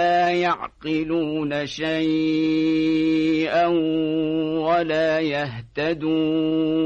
لا يعقلون شيئا ولا يهتدون